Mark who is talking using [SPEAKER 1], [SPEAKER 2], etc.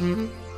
[SPEAKER 1] Mm-hmm.